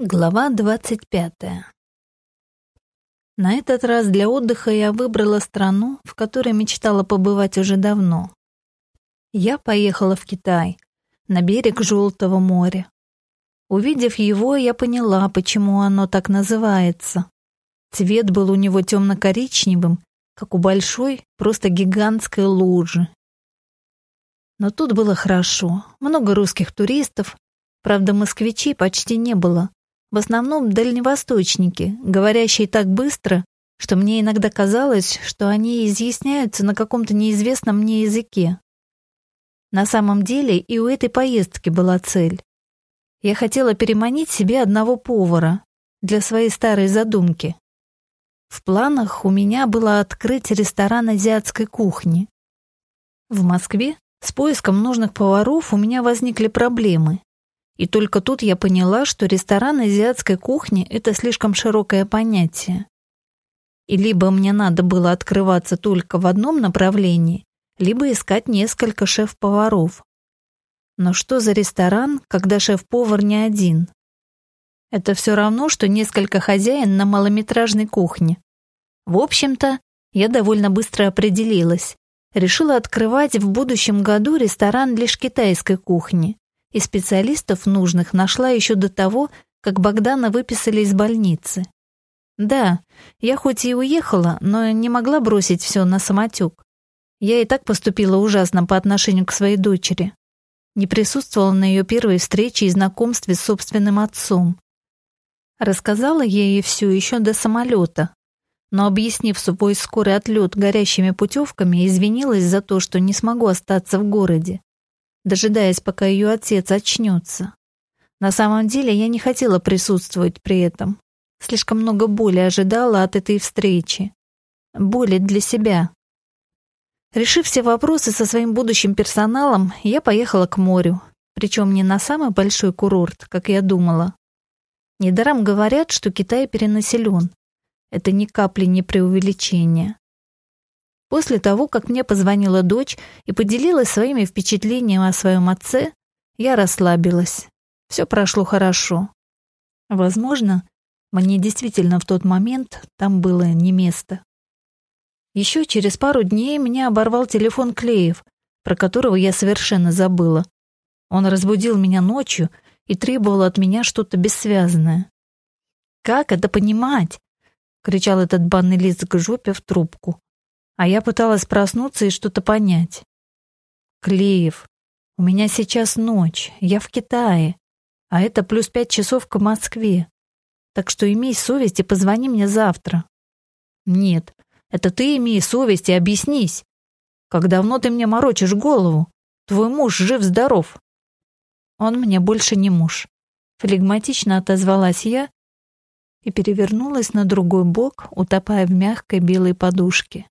Глава двадцать пятая. На этот раз для отдыха я выбрала страну, в которой мечтала побывать уже давно. Я поехала в Китай, на берег Желтого моря. Увидев его, я поняла, почему оно так называется. Цвет был у него темно-коричневым, как у большой, просто гигантской лужи. Но тут было хорошо, много русских туристов, правда, москвичей почти не было, в основном дальневосточники, говорящие так быстро, что мне иногда казалось, что они изъясняются на каком-то неизвестном мне языке. На самом деле и у этой поездки была цель. Я хотела переманить себе одного повара для своей старой задумки. В планах у меня было открыть ресторан азиатской кухни. В Москве с поиском нужных поваров у меня возникли проблемы. И только тут я поняла, что ресторан азиатской кухни — это слишком широкое понятие. И либо мне надо было открываться только в одном направлении, либо искать несколько шеф-поваров. Но что за ресторан, когда шеф-повар не один? Это все равно, что несколько хозяин на малометражной кухне. В общем-то, я довольно быстро определилась. Решила открывать в будущем году ресторан лишь китайской кухни, и специалистов нужных нашла еще до того, как Богдана выписали из больницы. Да, я хоть и уехала, но не могла бросить все на самотек. Я и так поступила ужасно по отношению к своей дочери. Не присутствовала на ее первой встрече и знакомстве с собственным отцом. Рассказала я ей все еще до самолета, но, объяснив свой скорый отлет горящими путевками, извинилась за то, что не смогу остаться в городе дожидаясь, пока ее отец очнется. На самом деле я не хотела присутствовать при этом. Слишком много боли ожидала от этой встречи. Боли для себя. Решив все вопросы со своим будущим персоналом, я поехала к морю, причем не на самый большой курорт, как я думала. Недаром говорят, что Китай перенаселен. Это ни капли не преувеличение. После того, как мне позвонила дочь и поделилась своими впечатлениями о своем отце, я расслабилась. Все прошло хорошо. Возможно, мне действительно в тот момент там было не место. Еще через пару дней меня оборвал телефон Клеев, про которого я совершенно забыла. Он разбудил меня ночью и требовал от меня что-то бессвязное. «Как это понимать?» — кричал этот банный лист к жопе в трубку а я пыталась проснуться и что-то понять. Клеев, у меня сейчас ночь, я в Китае, а это плюс пять часов к Москве. Так что имей совесть и позвони мне завтра. Нет, это ты имей совесть и объяснись. Как давно ты мне морочишь голову? Твой муж жив-здоров. Он мне больше не муж. Флегматично отозвалась я и перевернулась на другой бок, утопая в мягкой белой подушке.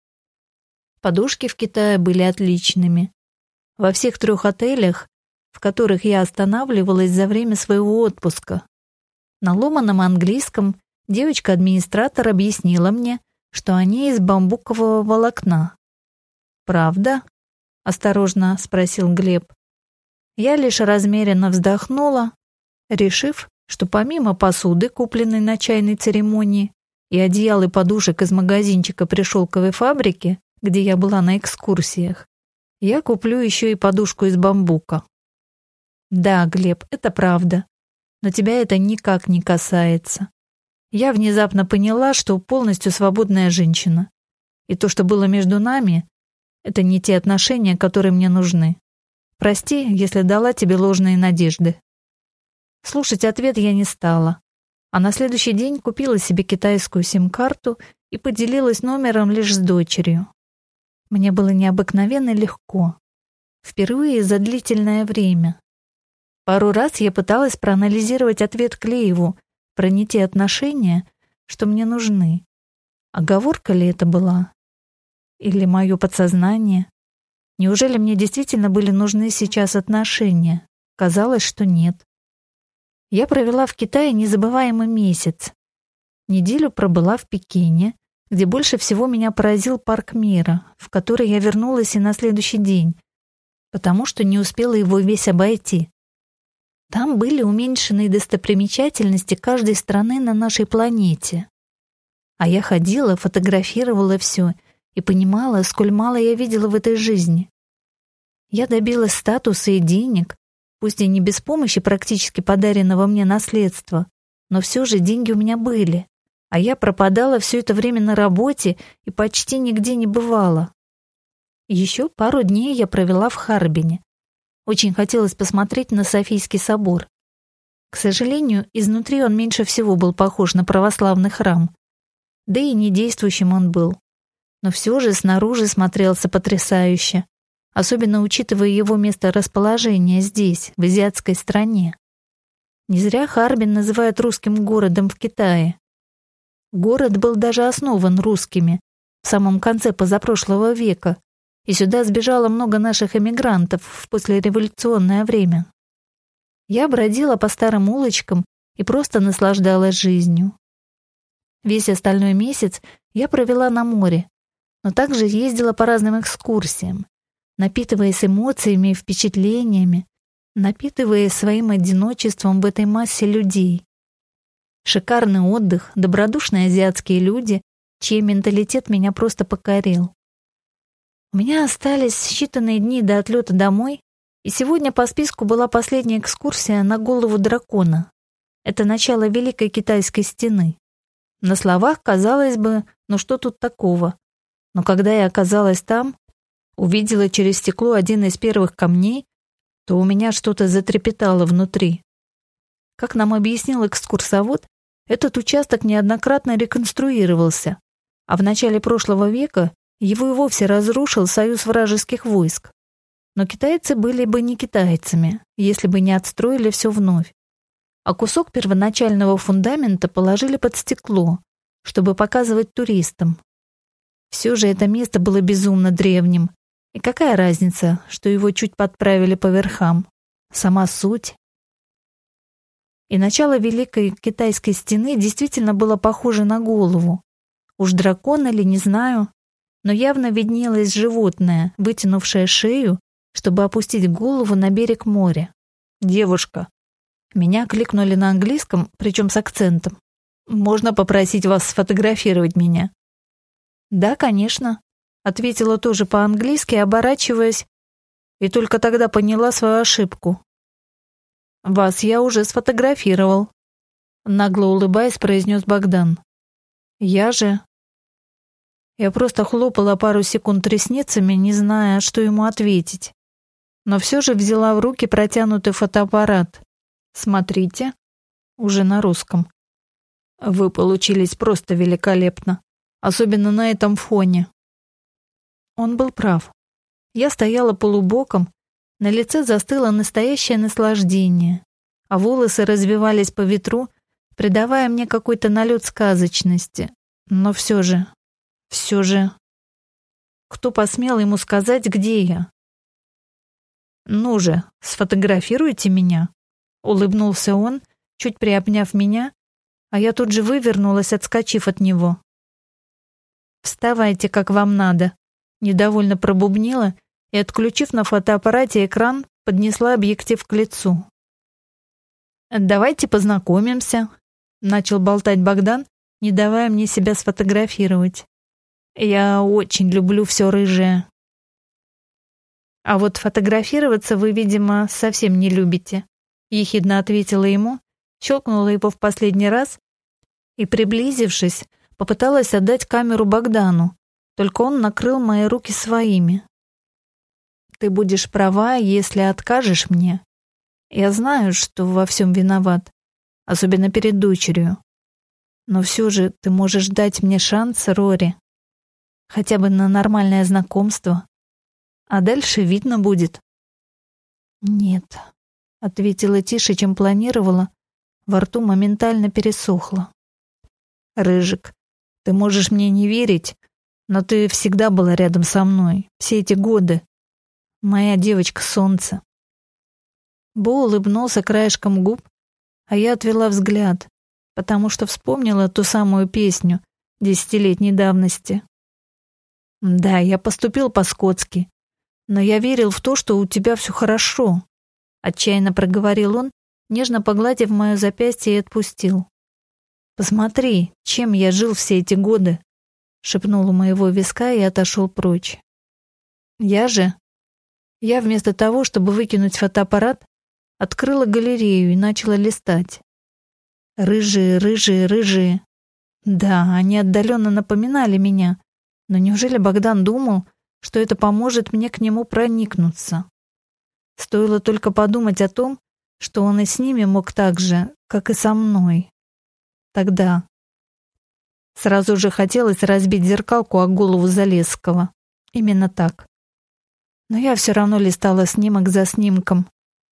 Подушки в Китае были отличными. Во всех трех отелях, в которых я останавливалась за время своего отпуска. На ломаном английском девочка-администратор объяснила мне, что они из бамбукового волокна. «Правда?» — осторожно спросил Глеб. Я лишь размеренно вздохнула, решив, что помимо посуды, купленной на чайной церемонии, и одеял и подушек из магазинчика при шелковой фабрике, где я была на экскурсиях, я куплю еще и подушку из бамбука. Да, Глеб, это правда. Но тебя это никак не касается. Я внезапно поняла, что полностью свободная женщина. И то, что было между нами, это не те отношения, которые мне нужны. Прости, если дала тебе ложные надежды. Слушать ответ я не стала. А на следующий день купила себе китайскую сим-карту и поделилась номером лишь с дочерью. Мне было необыкновенно легко. Впервые за длительное время. Пару раз я пыталась проанализировать ответ Клееву про не те отношения, что мне нужны. Оговорка ли это была? Или мое подсознание? Неужели мне действительно были нужны сейчас отношения? Казалось, что нет. Я провела в Китае незабываемый месяц. Неделю пробыла в Пекине, где больше всего меня поразил парк мира, в который я вернулась и на следующий день, потому что не успела его весь обойти. Там были уменьшенные достопримечательности каждой страны на нашей планете. А я ходила, фотографировала все и понимала, сколь мало я видела в этой жизни. Я добилась статуса и денег, пусть и не без помощи практически подаренного мне наследства, но все же деньги у меня были, а я пропадала все это время на работе и почти нигде не бывала. Еще пару дней я провела в Харбине. Очень хотелось посмотреть на Софийский собор. К сожалению, изнутри он меньше всего был похож на православный храм. Да и недействующим он был. Но все же снаружи смотрелся потрясающе особенно учитывая его место расположения здесь, в азиатской стране. Не зря Харбин называют русским городом в Китае. Город был даже основан русскими в самом конце позапрошлого века, и сюда сбежало много наших эмигрантов в послереволюционное время. Я бродила по старым улочкам и просто наслаждалась жизнью. Весь остальной месяц я провела на море, но также ездила по разным экскурсиям, напитываясь эмоциями и впечатлениями, напитываясь своим одиночеством в этой массе людей. Шикарный отдых, добродушные азиатские люди, чей менталитет меня просто покорил. У меня остались считанные дни до отлета домой, и сегодня по списку была последняя экскурсия на голову дракона. Это начало Великой Китайской стены. На словах, казалось бы, ну что тут такого? Но когда я оказалась там, увидела через стекло один из первых камней, то у меня что-то затрепетало внутри. Как нам объяснил экскурсовод, этот участок неоднократно реконструировался, а в начале прошлого века его и вовсе разрушил союз вражеских войск. Но китайцы были бы не китайцами, если бы не отстроили все вновь. А кусок первоначального фундамента положили под стекло, чтобы показывать туристам. Все же это место было безумно древним, и какая разница, что его чуть подправили по верхам? Сама суть. И начало Великой Китайской стены действительно было похоже на голову. Уж дракон или не знаю, но явно виднелось животное, вытянувшее шею, чтобы опустить голову на берег моря. Девушка. Меня кликнули на английском, причем с акцентом. Можно попросить вас сфотографировать меня? Да, конечно ответила тоже по-английски, оборачиваясь, и только тогда поняла свою ошибку. Вас я уже сфотографировал, нагло улыбаясь, произнес Богдан. Я же Я просто хлопала пару секунд ресницами, не зная, что ему ответить. Но все же взяла в руки протянутый фотоаппарат. Смотрите, уже на русском. Вы получились просто великолепно, особенно на этом фоне. Он был прав. Я стояла полубоком, на лице застыло настоящее наслаждение, а волосы развивались по ветру, придавая мне какой-то налет сказочности. Но все же, все же... Кто посмел ему сказать, где я? «Ну же, сфотографируйте меня», — улыбнулся он, чуть приобняв меня, а я тут же вывернулась, отскочив от него. «Вставайте, как вам надо», Недовольно пробубнила и, отключив на фотоаппарате экран, поднесла объектив к лицу. «Давайте познакомимся», — начал болтать Богдан, не давая мне себя сфотографировать. «Я очень люблю все рыжее». «А вот фотографироваться вы, видимо, совсем не любите», — ехидно ответила ему, щелкнула его в последний раз и, приблизившись, попыталась отдать камеру Богдану, только он накрыл мои руки своими. Ты будешь права, если откажешь мне. Я знаю, что во всем виноват, особенно перед дочерью. Но все же ты можешь дать мне шанс, Рори. Хотя бы на нормальное знакомство. А дальше видно будет. Нет, ответила тише, чем планировала. Во рту моментально пересохло. Рыжик, ты можешь мне не верить, но ты всегда была рядом со мной, все эти годы. Моя девочка солнце. Бо улыбнулся краешком губ, а я отвела взгляд, потому что вспомнила ту самую песню десятилетней давности. Да, я поступил по-скотски, но я верил в то, что у тебя все хорошо, отчаянно проговорил он, нежно погладив мое запястье и отпустил. «Посмотри, чем я жил все эти годы!» шепнул у моего виска и отошел прочь. Я же... Я вместо того, чтобы выкинуть фотоаппарат, открыла галерею и начала листать. Рыжие, рыжие, рыжие. Да, они отдаленно напоминали меня, но неужели Богдан думал, что это поможет мне к нему проникнуться? Стоило только подумать о том, что он и с ними мог так же, как и со мной. Тогда. Сразу же хотелось разбить зеркалку о голову Залесского. Именно так. Но я все равно листала снимок за снимком,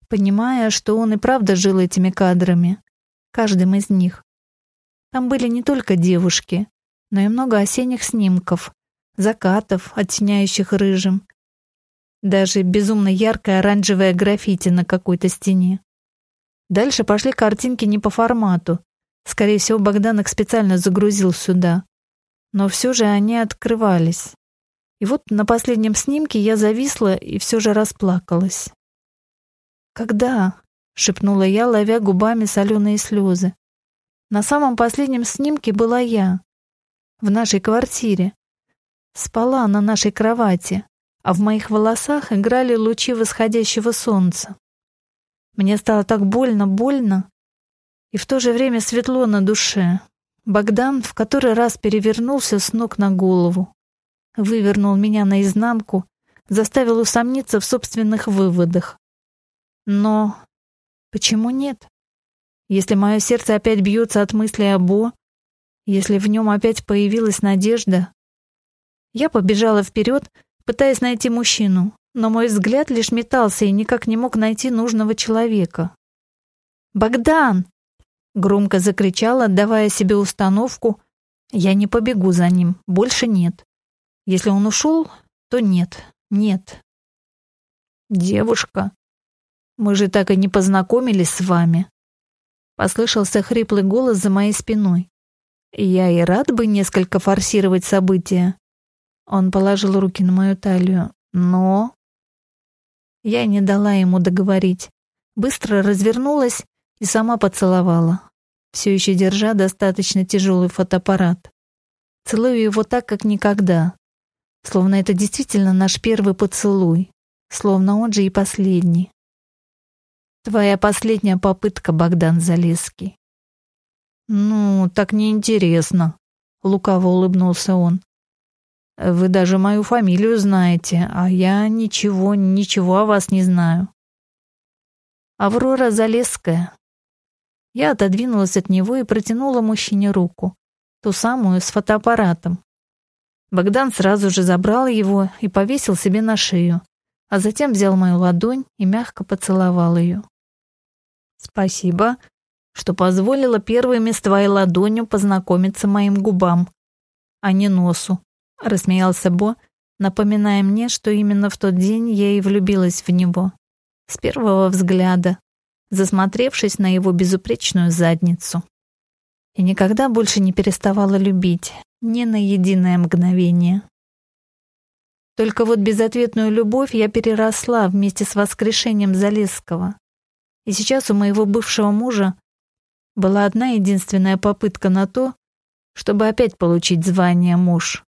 понимая, что он и правда жил этими кадрами, каждым из них. Там были не только девушки, но и много осенних снимков, закатов, оттеняющих рыжим. Даже безумно яркое оранжевое граффити на какой-то стене. Дальше пошли картинки не по формату. Скорее всего, Богдан их специально загрузил сюда. Но все же они открывались. И вот на последнем снимке я зависла и все же расплакалась. «Когда?» — шепнула я, ловя губами соленые слезы. На самом последнем снимке была я. В нашей квартире. Спала на нашей кровати, а в моих волосах играли лучи восходящего солнца. Мне стало так больно, больно, и в то же время светло на душе. Богдан в который раз перевернулся с ног на голову вывернул меня наизнанку, заставил усомниться в собственных выводах. Но почему нет? Если мое сердце опять бьется от мысли о Бо, если в нем опять появилась надежда, я побежала вперед, пытаясь найти мужчину, но мой взгляд лишь метался и никак не мог найти нужного человека. «Богдан!» — громко закричала, давая себе установку. «Я не побегу за ним, больше нет». Если он ушел, то нет, нет. Девушка, мы же так и не познакомились с вами. Послышался хриплый голос за моей спиной. Я и рад бы несколько форсировать события. Он положил руки на мою талию, но... Я не дала ему договорить. Быстро развернулась и сама поцеловала, все еще держа достаточно тяжелый фотоаппарат. Целую его так, как никогда, Словно это действительно наш первый поцелуй. Словно он же и последний. Твоя последняя попытка, Богдан Залесский. Ну, так неинтересно. Лукаво улыбнулся он. Вы даже мою фамилию знаете, а я ничего, ничего о вас не знаю. Аврора Залесская. Я отодвинулась от него и протянула мужчине руку, ту самую с фотоаппаратом. Богдан сразу же забрал его и повесил себе на шею, а затем взял мою ладонь и мягко поцеловал ее. «Спасибо, что позволила первыми с твоей ладонью познакомиться моим губам, а не носу», — рассмеялся Бо, напоминая мне, что именно в тот день я и влюбилась в него. С первого взгляда, засмотревшись на его безупречную задницу. И никогда больше не переставала любить, ни на единое мгновение. Только вот безответную любовь я переросла вместе с воскрешением Залесского. И сейчас у моего бывшего мужа была одна единственная попытка на то, чтобы опять получить звание муж.